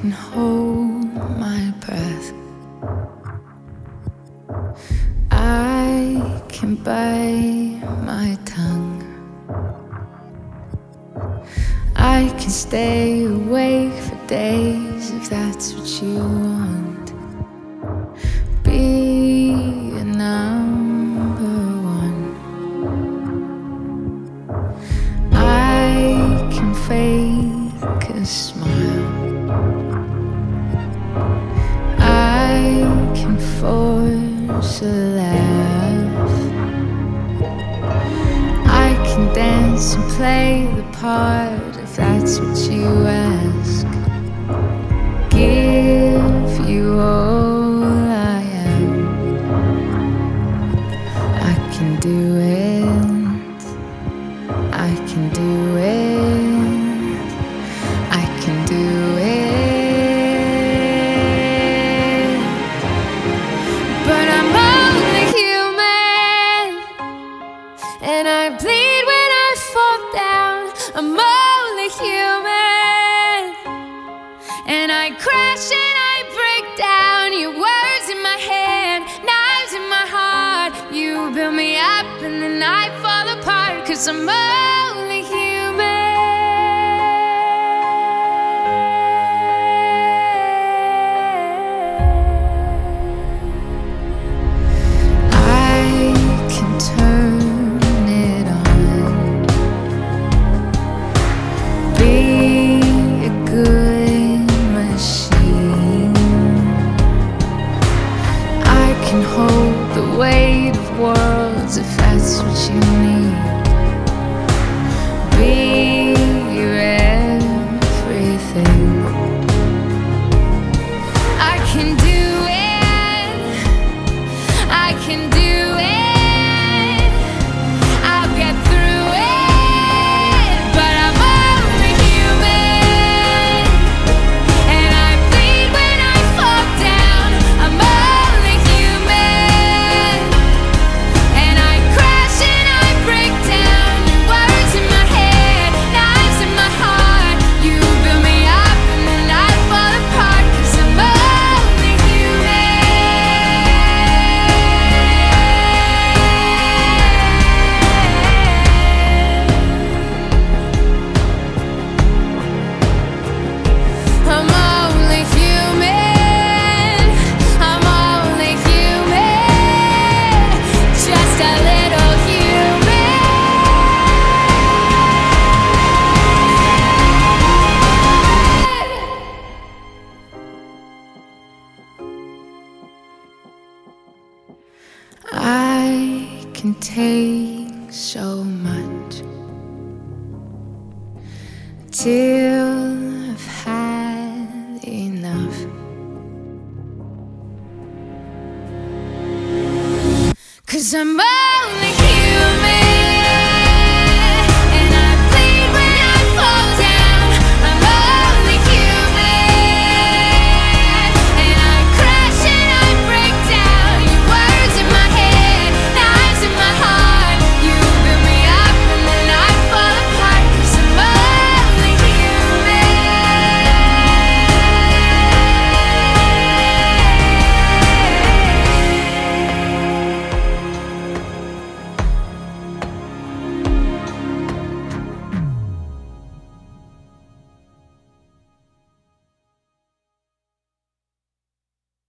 can hold my breath. I can bite my tongue. I can stay awake for days if that's what you want. Be a number one. I can fake a smile. A laugh. I can dance and play the part if that's what you ask. Give you all I am. I can do it. I can do it. I fall apart. Cause I'm only can hold the weight of worlds if that's what you need. Be your everything. I can do it. I can do take so much till I've had enough. Cause I'm only